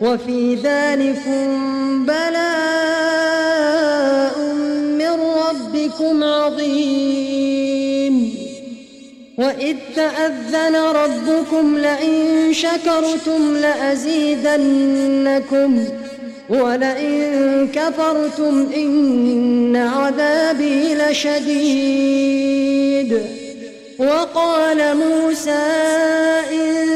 وفي ذلكم بلاء من ربكم عظيم. وإذ تأذن ربكم لئن شكرتم لأزيدنكم ولئن كفرتم إن عذابي لشديد. وقال موسى إن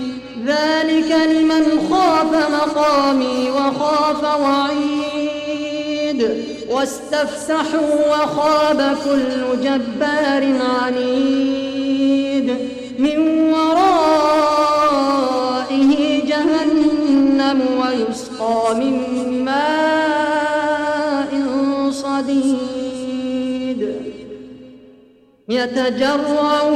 ذلك لمن خاف مقامي وخاف وعيد. واستفسحوا وخاب كل جبار عنيد. من ورائه جهنم ويسقى من ماء صديد. يتجرعه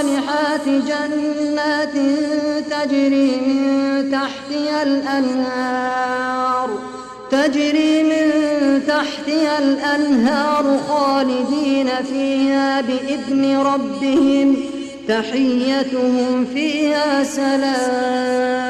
الصالحات جنات تجري من تحتها الأنهار تجري من تحتها الأنهار خالدين فيها بإذن ربهم تحيتهم فيها سلام.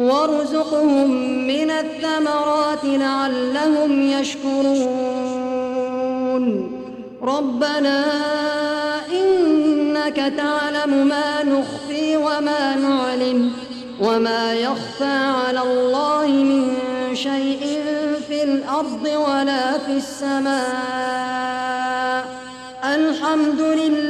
وارزقهم من الثمرات لعلهم يشكرون. ربنا إنك تعلم ما نخفي وما نعلم وما يخفى على الله من شيء في الأرض ولا في السماء. الحمد لله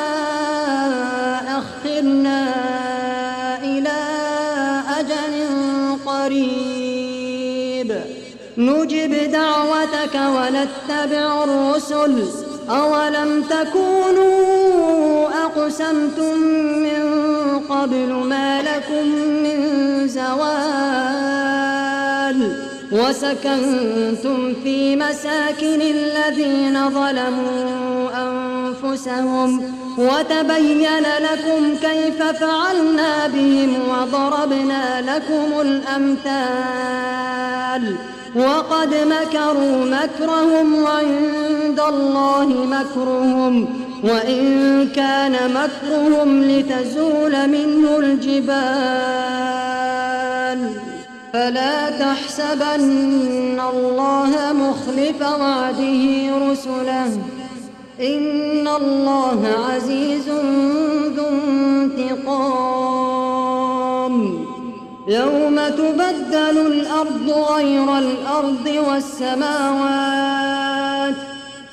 الرسل أولم تكونوا أقسمتم من قبل ما لكم من زوال وسكنتم في مساكن الذين ظلموا أنفسهم وتبين لكم كيف فعلنا بهم وضربنا لكم الأمثال وقد مكروا مكرهم وعند الله مكرهم وإن كان مكرهم لتزول منه الجبال. فلا تحسبن الله مخلف وعده رسله. إن الله عزيز ذو انتقام. يوم تبدل الأرض غير الأرض والسماوات.